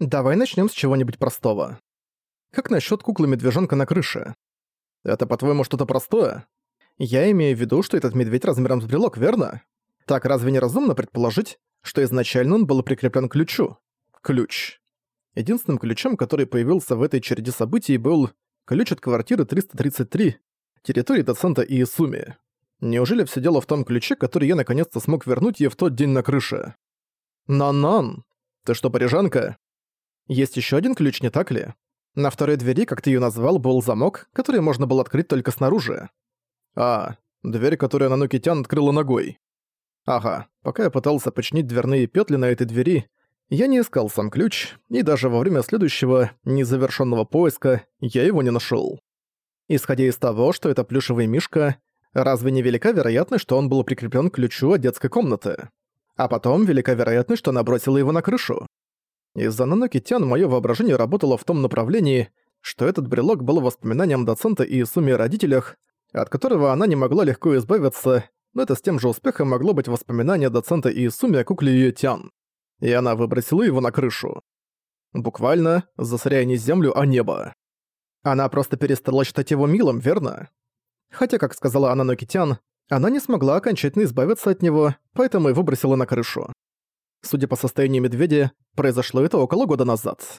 Давай начнем с чего-нибудь простого. Как насчет куклы-медвежонка на крыше? Это, по-твоему, что-то простое? Я имею в виду, что этот медведь размером с брелок, верно? Так разве не разумно предположить, что изначально он был прикреплен к ключу? Ключ. Единственным ключом, который появился в этой череде событий, был ключ от квартиры 333, территории доцента Иисуми. Неужели все дело в том ключе, который я наконец-то смог вернуть ей в тот день на крыше? Нан-нан, ты что, парижанка? Есть еще один ключ, не так ли? На второй двери, как ты ее назвал, был замок, который можно было открыть только снаружи. А, дверь, которую Нанукитян открыла ногой. Ага, пока я пытался починить дверные петли на этой двери, я не искал сам ключ, и даже во время следующего, незавершенного поиска, я его не нашел. Исходя из того, что это плюшевый мишка, разве не велика вероятность, что он был прикреплен к ключу от детской комнаты? А потом велика вероятность, что она бросила его на крышу. Из-за Нанокитян моё воображение работало в том направлении, что этот брелок был воспоминанием доцента и сумме родителях, от которого она не могла легко избавиться, но это с тем же успехом могло быть воспоминание доцента и сумме о кукле Юэ Тян. И она выбросила его на крышу. Буквально, засоряя не землю, а небо. Она просто перестала считать его милым, верно? Хотя, как сказала Анна Нокитян, она не смогла окончательно избавиться от него, поэтому и выбросила на крышу. Судя по состоянию медведя, произошло это около года назад.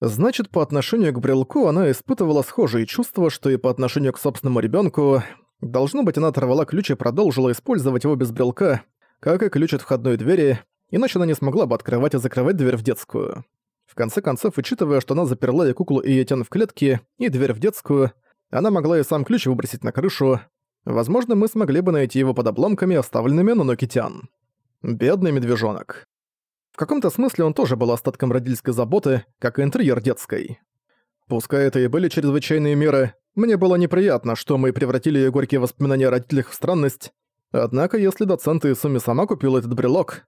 Значит, по отношению к брелку она испытывала схожие чувства, что и по отношению к собственному ребенку. Должно быть, она оторвала ключ и продолжила использовать его без брелка, как и ключ от входной двери, иначе она не смогла бы открывать и закрывать дверь в детскую. В конце концов, учитывая, что она заперла и куклу Иетян в клетке, и дверь в детскую, она могла и сам ключ выбросить на крышу. Возможно, мы смогли бы найти его под обломками, оставленными на Нокитян. Бедный медвежонок. В каком-то смысле он тоже был остатком родительской заботы, как и интерьер детской. Пускай это и были чрезвычайные меры, мне было неприятно, что мы превратили ее горькие воспоминания о родителях в странность. Однако, если доцент Исуми сама купила этот брелок,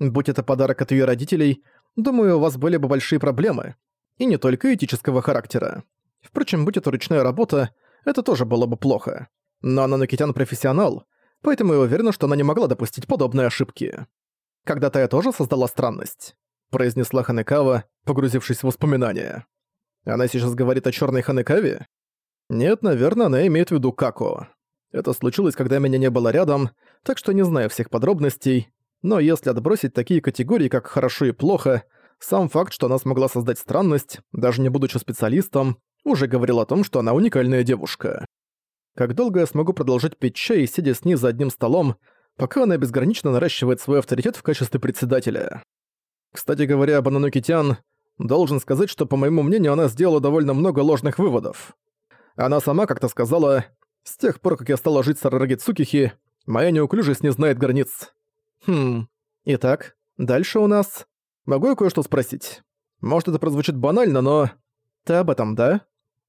будь это подарок от ее родителей, думаю, у вас были бы большие проблемы. И не только этического характера. Впрочем, будь это ручная работа, это тоже было бы плохо. Но она Накитян профессионал, поэтому я уверена, что она не могла допустить подобные ошибки. «Когда-то я тоже создала странность», — произнесла Ханекава, погрузившись в воспоминания. «Она сейчас говорит о черной Ханекаве?» «Нет, наверное, она имеет в виду Како. Это случилось, когда меня не было рядом, так что не знаю всех подробностей, но если отбросить такие категории, как «хорошо» и «плохо», сам факт, что она смогла создать странность, даже не будучи специалистом, уже говорил о том, что она уникальная девушка. Как долго я смогу продолжать пить чай, сидя с ней за одним столом, пока она безгранично наращивает свой авторитет в качестве председателя. Кстати говоря об Ананукитян, должен сказать, что, по моему мнению, она сделала довольно много ложных выводов. Она сама как-то сказала, «С тех пор, как я стала жить с Арараги Цукихи, моя неуклюжесть не знает границ». Хм, итак, дальше у нас... Могу я кое-что спросить? Может, это прозвучит банально, но... Ты об этом, да?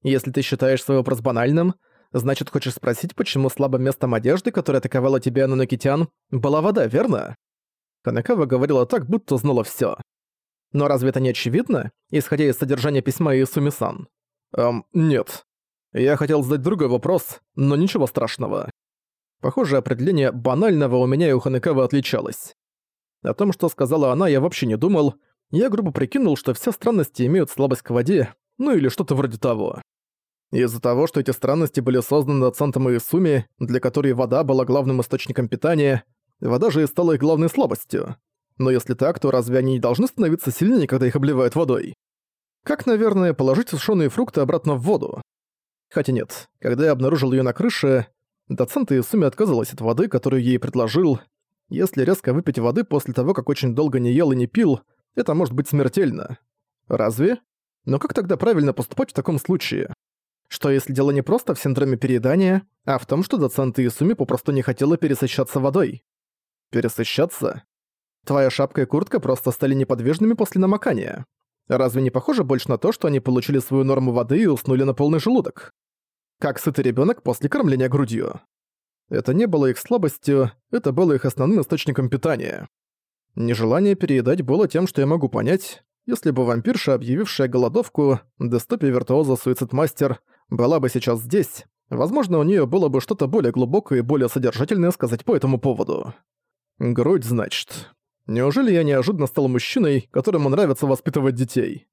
Если ты считаешь свой вопрос банальным, значит, хочешь спросить, почему слабым местом одежды, которая атаковала тебя на Нокитян, была вода, верно? Канакава говорила так, будто знала всё. Но разве это не очевидно, исходя из содержания письма Исуми-сан? Эм, нет. Я хотел задать другой вопрос, но ничего страшного. Похоже, определение банального у меня и у Ханекавы отличалось. О том, что сказала она, я вообще не думал. Я грубо прикинул, что все странности имеют слабость к воде, ну или что-то вроде того. Из-за того, что эти странности были созданы доцентом Иисуми, для которой вода была главным источником питания, вода же и стала их главной слабостью. Но если так, то разве они не должны становиться сильнее, когда их обливают водой? Как, наверное, положить сушеные фрукты обратно в воду? Хотя нет, когда я обнаружил ее на крыше, доцент Иисуми отказалась от воды, которую ей предложил. Если резко выпить воды после того, как очень долго не ел и не пил, это может быть смертельно. Разве? Но как тогда правильно поступать в таком случае? Что если дело не просто в синдроме переедания, а в том, что доцент Исуми попросту не хотела пересыщаться водой? Пересыщаться? Твоя шапка и куртка просто стали неподвижными после намокания. Разве не похоже больше на то, что они получили свою норму воды и уснули на полный желудок? Как сытый ребенок после кормления грудью. Это не было их слабостью, это было их основным источником питания. Нежелание переедать было тем, что я могу понять, если бы вампирша, объявившая голодовку, Дестопия Виртуоза Суицидмастер, была бы сейчас здесь, возможно, у нее было бы что-то более глубокое и более содержательное сказать по этому поводу. Грудь, значит. Неужели я неожиданно стал мужчиной, которому нравится воспитывать детей?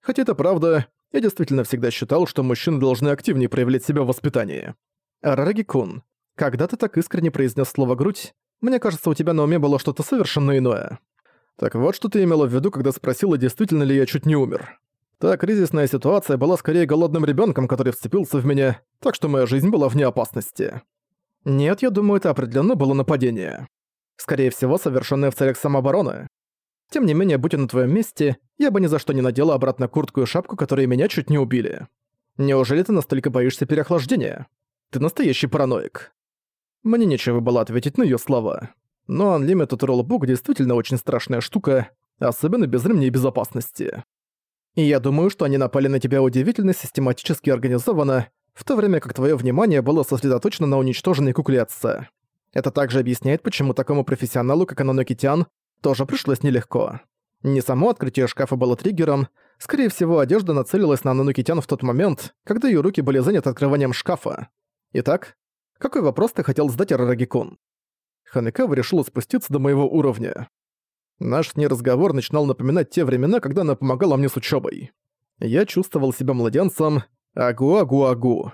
Хотя это правда, я действительно всегда считал, что мужчины должны активнее проявлять себя в воспитании. Арараги-кун, когда ты так искренне произнес слово «грудь», мне кажется, у тебя на уме было что-то совершенно иное. Так вот, что ты имела в виду, когда спросила, действительно ли я чуть не умер. Та кризисная ситуация была скорее голодным ребенком, который вцепился в меня, так что моя жизнь была вне опасности. Нет, я думаю, это определенно было нападение. Скорее всего, совершенное в целях самообороны. Тем не менее, будь я на твоем месте, я бы ни за что не надела обратно куртку и шапку, которые меня чуть не убили. Неужели ты настолько боишься переохлаждения? Ты настоящий параноик. Мне нечего было ответить на её слова. Но Unlimited Rollbook действительно очень страшная штука, особенно без ремней безопасности. И я думаю, что они напали на тебя удивительно систематически организованно, в то время как твое внимание было сосредоточено на уничтоженной кукле отца. Это также объясняет, почему такому профессионалу, как Ананокитян, тоже пришлось нелегко. Не само открытие шкафа было триггером, скорее всего, одежда нацелилась на Ананокитян в тот момент, когда ее руки были заняты открыванием шкафа. Итак, какой вопрос ты хотел задать Арарагикун? Ханекава решила спуститься до моего уровня. Наш с ней разговор начинал напоминать те времена, когда она помогала мне с учебой. Я чувствовал себя младенцем, Агу-агу-агу.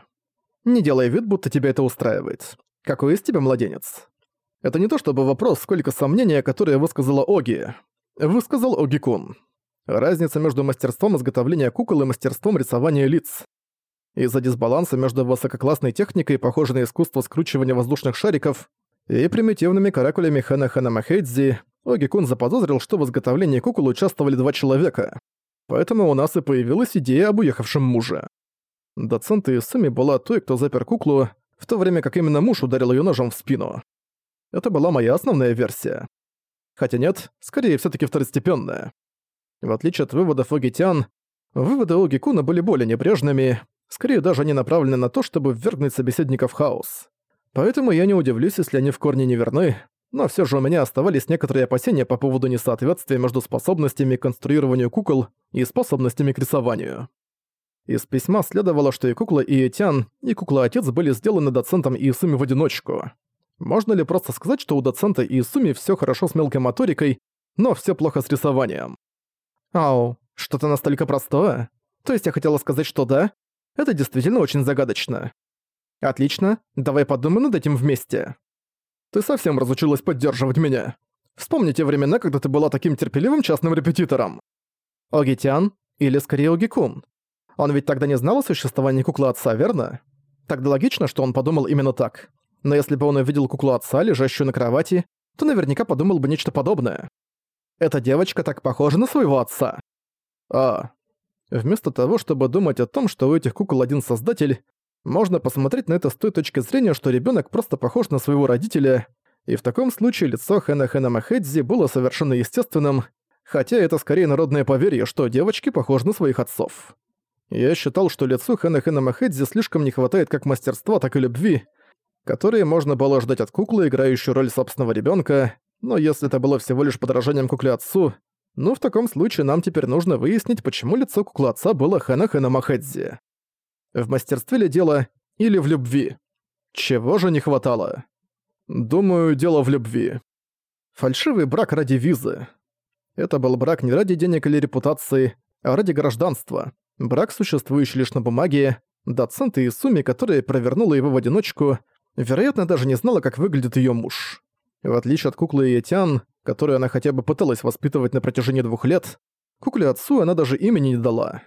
Не делай вид, будто тебя это устраивает. Какой из тебя младенец? Это не то чтобы вопрос, сколько сомнения, которые высказала Оги. Высказал Оги-кун. Разница между мастерством изготовления кукол и мастерством рисования лиц. Из-за дисбаланса между высококлассной техникой, похожей на искусство скручивания воздушных шариков, и примитивными каракулями Хэна Хэна Махэдзи, Оги-кун заподозрил, что в изготовлении кукол участвовали два человека. Поэтому у нас и появилась идея об уехавшем муже. Доцент Исуми была той, кто запер куклу, в то время как именно муж ударил её ножом в спину. Это была моя основная версия. Хотя нет, скорее все таки второстепенная. В отличие от выводов Огитян, выводы Огикуна были более небрежными, скорее даже они направлены на то, чтобы ввергнуть собеседника в хаос. Поэтому я не удивлюсь, если они в корне не верны, но все же у меня оставались некоторые опасения по поводу несоответствия между способностями к конструированию кукол и способностями к рисованию. Из письма следовало, что и кукла Иетян, и кукла-отец были сделаны доцентом Иисуми в одиночку. Можно ли просто сказать, что у доцента Иисуми все хорошо с мелкой моторикой, но все плохо с рисованием? Ау, что-то настолько простое? То есть я хотела сказать, что да? Это действительно очень загадочно. Отлично, давай подумаем над этим вместе. Ты совсем разучилась поддерживать меня. Вспомните времена, когда ты была таким терпеливым частным репетитором. Огитян, или скорее Огикун. Он ведь тогда не знал о существовании куклы отца, верно? Тогда логично, что он подумал именно так. Но если бы он увидел куклу отца, лежащую на кровати, то наверняка подумал бы нечто подобное. Эта девочка так похожа на своего отца. А. Вместо того, чтобы думать о том, что у этих кукол один создатель, можно посмотреть на это с той точки зрения, что ребенок просто похож на своего родителя, и в таком случае лицо Хэна Хэна Махэдзи было совершенно естественным, хотя это скорее народное поверье, что девочки похожи на своих отцов. Я считал, что лицу Хэна Хэна Махэдзи слишком не хватает как мастерства, так и любви, которые можно было ждать от куклы, играющей роль собственного ребенка, но если это было всего лишь подражанием кукле отцу, ну в таком случае нам теперь нужно выяснить, почему лицо куклы отца было Хэна Хэна Махэдзи. В мастерстве ли дело или в любви? Чего же не хватало? Думаю, дело в любви. Фальшивый брак ради визы. Это был брак не ради денег или репутации, а ради гражданства. Брак, существующий лишь на бумаге, доцент Исуми, которая провернула его в одиночку, вероятно, даже не знала, как выглядит её муж. В отличие от куклы Иетян, которую она хотя бы пыталась воспитывать на протяжении двух лет, кукле отцу она даже имени не дала.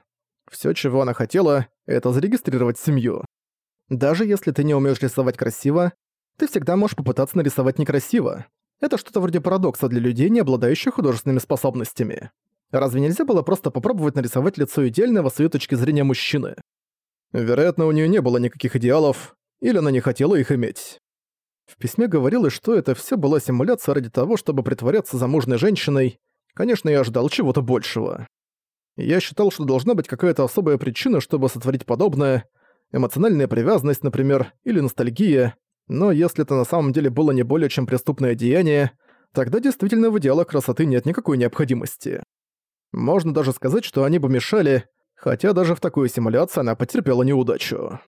Всё, чего она хотела, это зарегистрировать семью. Даже если ты не умеешь рисовать красиво, ты всегда можешь попытаться нарисовать некрасиво. Это что-то вроде парадокса для людей, не обладающих художественными способностями. Разве нельзя было просто попробовать нарисовать лицо идеального с её точки зрения мужчины? Вероятно, у неё не было никаких идеалов, или она не хотела их иметь. В письме говорилось, что это всё была симуляция ради того, чтобы притворяться замужней женщиной. Конечно, я ожидал чего-то большего. Я считал, что должна быть какая-то особая причина, чтобы сотворить подобное, эмоциональная привязанность, например, или ностальгия, но если это на самом деле было не более чем преступное деяние, тогда действительно в идеалах красоты нет никакой необходимости. Можно даже сказать, что они бы мешали, хотя даже в такой симуляции она потерпела неудачу.